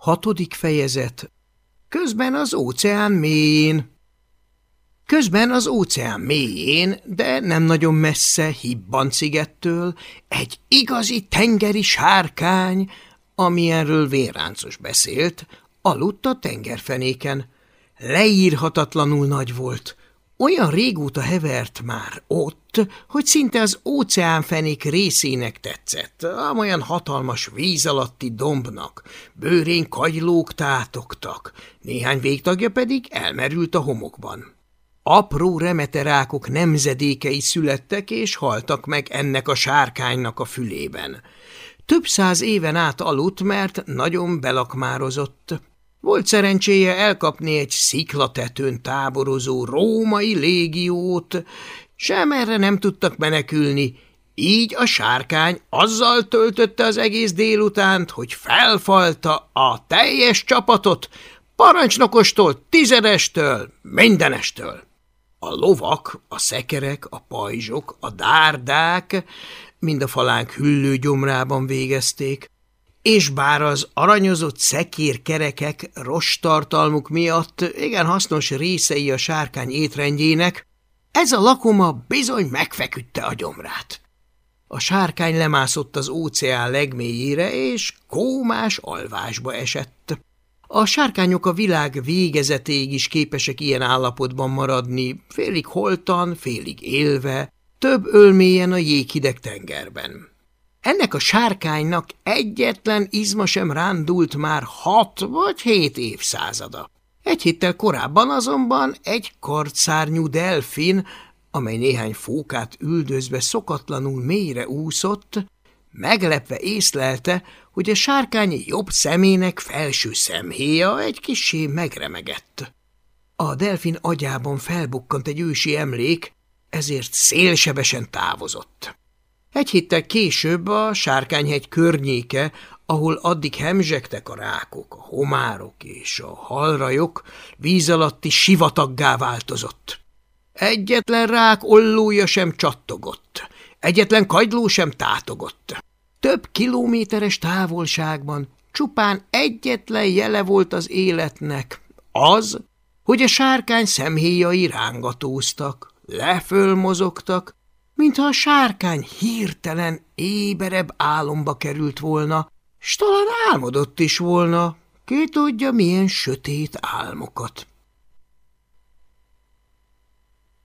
Hatodik fejezet. Közben az óceán mélyén. Közben az óceán mélyén, de nem nagyon messze Hibban szigettől, egy igazi tengeri sárkány, amilyenről Véráncos beszélt, aludt a tengerfenéken. Leírhatatlanul nagy volt, olyan régóta hevert már ott, hogy szinte az óceánfenék részének tetszett, olyan hatalmas víz alatti dombnak, bőrén kagylók tátogtak, néhány végtagja pedig elmerült a homokban. Apró remeterákok nemzedékei születtek és haltak meg ennek a sárkánynak a fülében. Több száz éven át aludt, mert nagyon belakmározott. Volt szerencséje elkapni egy sziklatetőn táborozó római légiót, sem erre nem tudtak menekülni, így a sárkány azzal töltötte az egész délutánt, hogy felfalta a teljes csapatot, parancsnokostól, tizedestől, mindenestől. A lovak, a szekerek, a pajzsok, a dárdák mind a falánk hüllő gyomrában végezték, és bár az aranyozott szekérkerekek rostartalmuk miatt igen hasznos részei a sárkány étrendjének, ez a lakoma bizony megfeküdte a gyomrát. A sárkány lemászott az óceán legmélyére, és kómás alvásba esett. A sárkányok a világ végezetéig is képesek ilyen állapotban maradni, félig holtan, félig élve, több ölmélyen a jéghideg tengerben. Ennek a sárkánynak egyetlen izma sem rándult már hat vagy hét évszázada. Egy héttel korábban azonban egy kartszárnyú delfin, amely néhány fókát üldözve szokatlanul mélyre úszott, meglepve észlelte, hogy a sárkány jobb szemének felső szemhéja egy kisé megremegett. A delfin agyában felbukkant egy ősi emlék, ezért szélsebesen távozott. Egy héttel később a Sárkányhegy környéke, ahol addig hemzsegtek a rákok, a homárok és a halrajok, víz alatti sivataggá változott. Egyetlen rák ollója sem csattogott, egyetlen kagyló sem tátogott. Több kilométeres távolságban csupán egyetlen jele volt az életnek, az, hogy a sárkány szemhéjai rángatóztak, lefölmozogtak, mintha a sárkány hirtelen éberebb álomba került volna, s talán álmodott is volna, ki tudja milyen sötét álmokat.